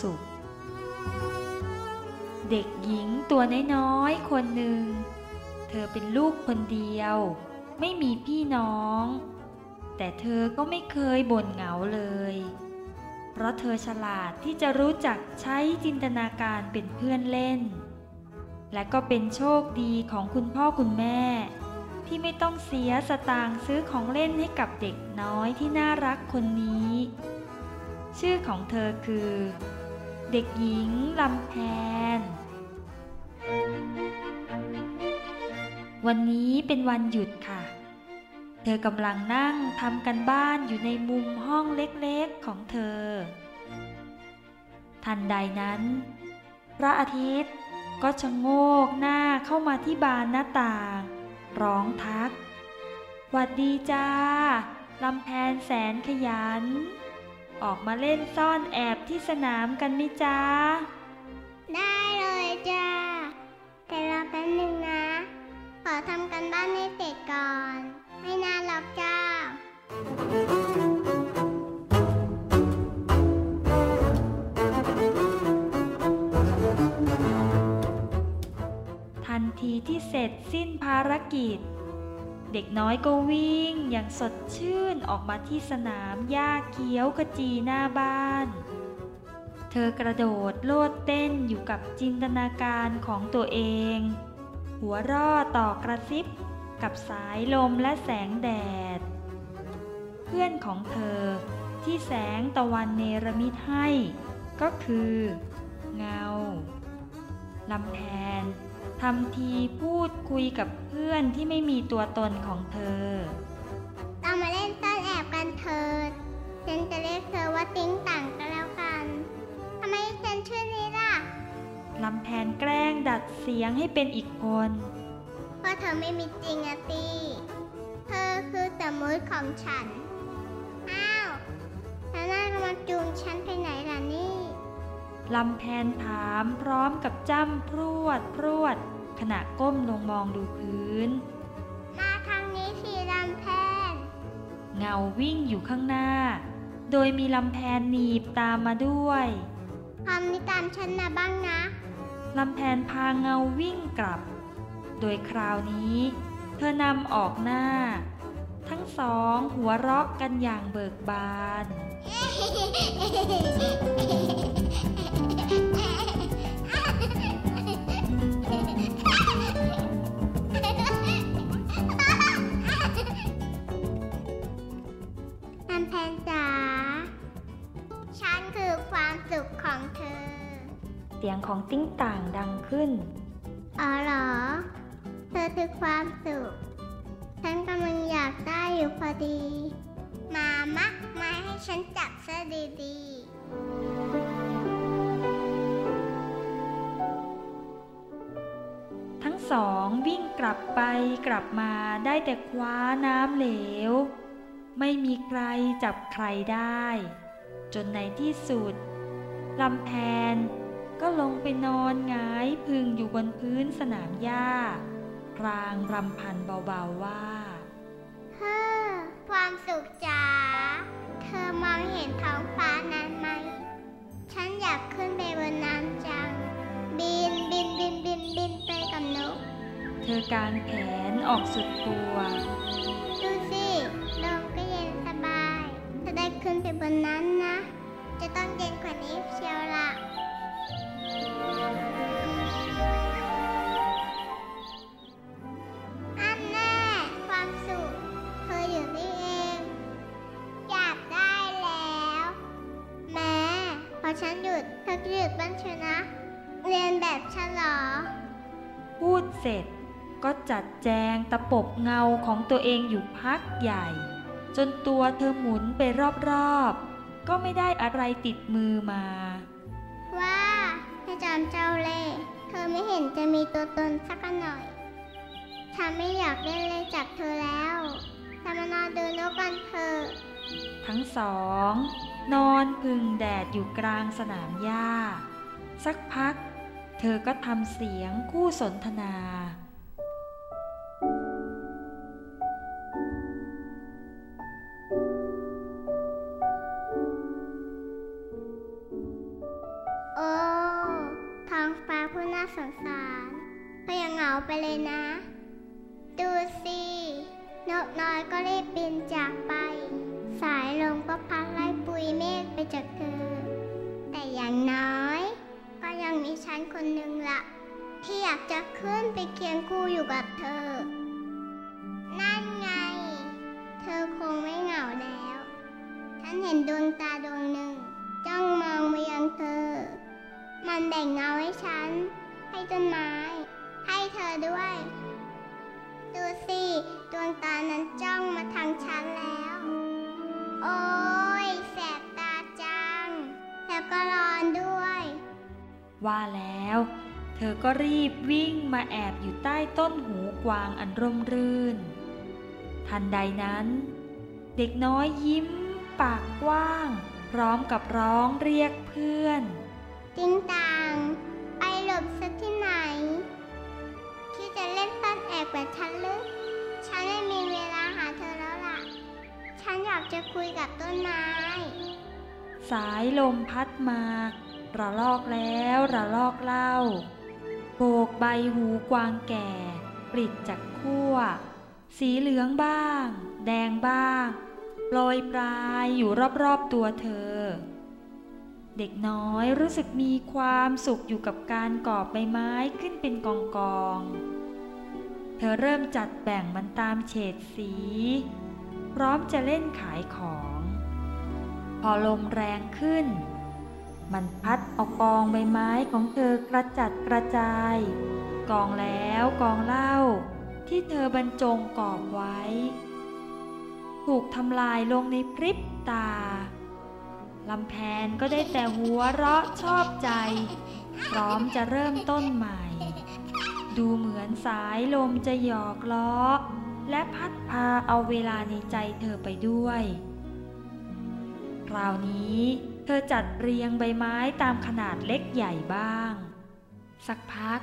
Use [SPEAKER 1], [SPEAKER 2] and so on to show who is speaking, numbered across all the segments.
[SPEAKER 1] สุข เด็กหญิงตัวน้อยๆคนหนึ่ง เธอเป็นลูกคนเดียว ไม่มีพี่น้อง แต่เธอก็ไม่เคยบ่นเหงาเลย เพราะเธอฉลาดที่จะรู้จักใช้จินตนาการเป็นเพื่อนเล่น และก็เป็นโชคดีของคุณพ่อคุณแม่ ที่ไม่ต้องเสียสตางค์ซื้อของเล่นให้กับเด็กน้อยที่น่ารักคนนี้ ชื่อของเธอคือ เด็กหญิงลำแพน วันนี้เป็นวันหยุดค่ะ เธอกำลังนั่งทำกันบ้านอยู่ในมุมห้องเล็กๆของเธอ ทันใดนั้น พระอาทิตย์ก็ชะโงกหน้าเข้ามาที่บานหน้าต่าง ร้องทักหวัดดีจ้าลำแพนแสนขยัน ออกมาเล่นซ่อนแอบที่สนามกันมิจ้า
[SPEAKER 2] ได้เลยจ้าแต่รอแป๊บหนึ่งนะ ขอทำกันบ้านให้เสร็จก่อน ไม่นานหรอกจ้า
[SPEAKER 1] ทันทีที่เสร็จสิ้นภารกิจ เด็กน้อยก็วิ่งอย่างสดชื่นออกมาที่สนามหญ้าเขียวขจีหน้าบ้าน เธอกระโดดโลดเต้นอยู่กับจินตนาการของตัวเอง หัวร่อต่อกระซิบกับสายลมและแสงแดด เพื่อนของเธอที่แสงตะวันเนรมิตให้ ก็คือ เงาลำแพน ทำทีพูดคุยกับเพื่อนที่ไม่มีตัวตนของเธอ
[SPEAKER 2] เรามาเล่นซ่อนแอบกันเถิดฉันจะเรียกเธอว่าติ้งต่างก็แล้วกันทำไมฉันชื่อนี้ล่ะ
[SPEAKER 1] ลำแพนแกล้งดัดเสียงให้เป็นอีกคน
[SPEAKER 2] เพราะเธอไม่มีจริงอะตีเธอคือสมมติของฉัน อ้าวแล้วน่ากำลังจูงฉันไปไหนล่ะนี่
[SPEAKER 1] ลำแพนถามพร้อมกับจ้ำพรวดพรวด ขณะก้มลงมองดูพื้น
[SPEAKER 2] มาทางนี้สิลำแพน
[SPEAKER 1] เงาวิ่งอยู่ข้างหน้า โดยมีลำแพนหนีบตามมาด้วย
[SPEAKER 2] พร้อมนิตามฉันนะบ้างนะ
[SPEAKER 1] ลำแพนพาเงาวิ่งกลับ โดยคราวนี้ เธอนำออกหน้า ทั้งสองหัวเราะกันอย่างเบิกบาน
[SPEAKER 2] ของ
[SPEAKER 1] ติ้งต่างดังขึ้น
[SPEAKER 2] อ๋อเหรอ เธอคือความสุข ฉันกำลังอยากได้อยู่พอดี มามะมาให้ฉันจับซะดีๆ
[SPEAKER 1] ทั้งสองวิ่งกลับไปกลับมาได้แต่คว้าน้ำเหลว ไม่มีใครจับใครได้ จนในที่สุดลำแพน ก็ลงไปนอนหงายพึงอยู่บนพื้นสนามหญ้าพรางรำพันเบาๆว่า
[SPEAKER 2] เฮ้อความสุขจ๋าเธอมองเห็นท้องฟ้านั้นไหม ฉันอยากขึ้นไปบนนั้นจัง บินบินบินบินบินไปกับนก
[SPEAKER 1] เธอกางแขนออกสุดตัว
[SPEAKER 2] ดูสิลมก็เย็นสบาย ถ้าได้ขึ้นไปบนนั้นนะ จะต้องเย็นกว่านี้เชียวล่ะ เส
[SPEAKER 1] ร็จ ก็จัดแจงตะปบเงาของตัวเองอยู่พักใหญ่ จนตัวเธอหมุนไปรอบๆ ก็ไม่ได้อะไรติดมือมา
[SPEAKER 2] ว่าให้จอมเจ้าเล่ห์เธอไม่เห็นจะมีตัวตนสักหน่อยฉันไม่อยากเล่นเลยจากเธอแล้วทำมานอนดูนกกันเถอะ
[SPEAKER 1] ทั้งสอง นอนพึ่งแดดอยู่กลางสนามหญ้า สักพัก เธอก็ทำเสียงคู่สนทนา
[SPEAKER 2] โอ้ท้องฟ้าผู้น่าสงสารเธอยังเหงาไปเลยนะ ดูสิ นกน้อยก็รีบบินจากไป สายลมก็พัดไล่ปุยเมฆไปจากเธอ แต่อย่างน้อย ยังมีฉันคนหนึ่งละที่อยากจะขึ้นไปเคียงคู่อยู่กับเธอ นั่นไง เธอคงไม่เหงาแล้ว ฉันเห็นดวงตาดวงหนึ่ง จ้องมองมายังเธอ มันแบ่งเงาให้ฉัน ให้ต้นไม้ ให้เธอด้วย ดูสิ ดวงตานั้นจ้องมาทางฉันแล้ว ว่า
[SPEAKER 1] แล้ว เธอก็รีบวิ่งมาแอบอยู่ใต้ต้นหูกวางอันร่มรื่น ทันใดนั้น เด็กน้อยยิ้ม ปากกว้าง พร้อมกับร้องเรียกเพื่อน
[SPEAKER 2] ติงต่างไปหลบสักที่ไหน ที่จะเล่นซ่อนแอบแบบฉันหรือฉันไม่มีเวลาหาเธอแล้วล่ะ ฉันอยากจะคุยกับต้นไม้
[SPEAKER 1] สายลมพัดมา ระลอกแล้วระลอกเล่า โบกใบหูกวางแก่ ปลิดจากขั้ว สีเหลืองบ้าง แดงบ้างโปรยปลายอยู่รอบๆตัวเธอ เด็กน้อยรู้สึกมีความสุขอยู่กับการกอบใบไม้ขึ้นเป็นกองกองๆเธอเริ่มจัดแบ่งมันตามเฉดสี พร้อมจะเล่นขายของ พอลมแรงขึ้น มันพัดเอากองใบไม้ของเธอกระจัดกระจาย กองแล้วกองเล่า ที่เธอบรรจงกอบไว้ ถูกทำลายลงในพริบตาลำแพนก็ได้แต่หัวเราะชอบใจ พร้อมจะเริ่มต้นใหม่ ดูเหมือนสายลมจะหยอกล้อ และพัดพาเอาเวลาในใจเธอไปด้วย คราวนี้ ธอจัดเรียงใบไม้ตามขนาดเล็กใหญ่บ้าง สักพัก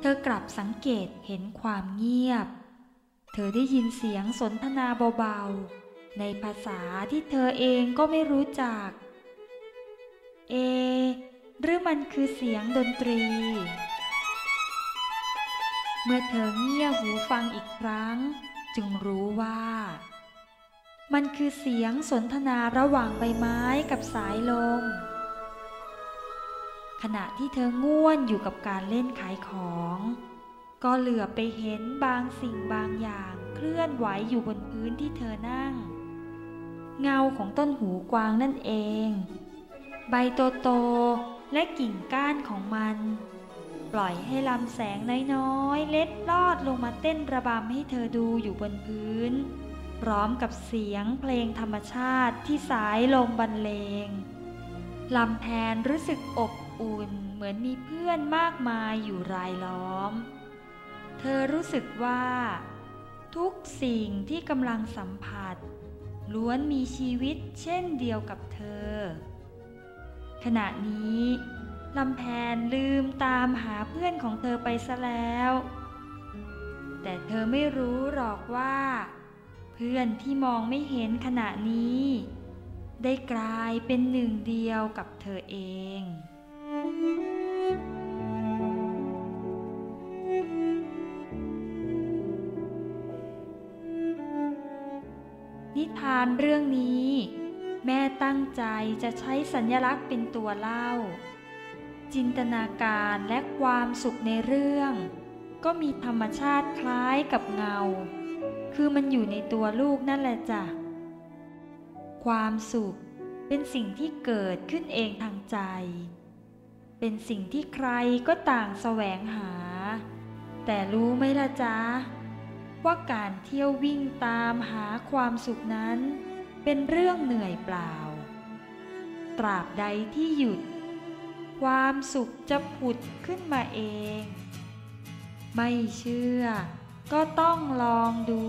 [SPEAKER 1] เธอกลับสังเกตเห็นความเงียบ เธอได้ยินเสียงสนทนาเบาๆ ในภาษาที่เธอเองก็ไม่รู้จัก เอ หรือมันคือเสียงดนตรี เมื่อเธอเงี่ยหูฟังอีกครั้ง จึงรู้ว่า มันคือเสียงสนทนาระหว่างใบไม้กับสายลม ขณะที่เธอง่วนอยู่กับการเล่นขายของ ก็เหลือไปเห็นบางสิ่งบางอย่างเคลื่อนไหวอยู่บนพื้นที่เธอนั่ง เงาของต้นหูกวางนั่นเอง ใบโตๆและกิ่งก้านของมัน ปล่อยให้ลำแสงน้อยๆ เล็ดลอดลงมาเต้นระบำให้เธอดูอยู่บนพื้น พร้อมกับเสียงเพลงธรรมชาติที่สายลมบรรเลงลำแพนรู้สึกอบอุ่นเหมือนมีเพื่อนมากมายอยู่รายล้อม เธอรู้สึกว่า ทุกสิ่งที่กำลังสัมผัส ล้วนมีชีวิตเช่นเดียวกับเธอ ขณะนี้ลำแพนลืมตามหาเพื่อนของเธอไปซะแล้ว แต่เธอไม่รู้หรอกว่า พื่อนที่มองไม่เห็นขณะนี้ ได้กลายเป็นหนึ่งเดียวกับเธอเอง นิทานเรื่องนี้ แม่ตั้งใจจะใช้สัญลักษณ์เป็นตัวเล่า จินตนาการและความสุขในเรื่อง ก็มีธรรมชาติคล้ายกับเงา คือมันอยู่ในตัวลูกนั่นแหละจ้ะ ความสุขเป็นสิ่งที่เกิดขึ้นเองทางใจ เป็นสิ่งที่ใครก็ต่างแสวงหา แต่รู้ไหมล่ะจ๊ะ ว่าการเที่ยววิ่งตามหาความสุขนั้น เป็นเรื่องเหนื่อยเปล่า ตราบใดที่หยุด ความสุขจะผุดขึ้นมาเอง ไม่เชื่อ ก็ต้องลองดู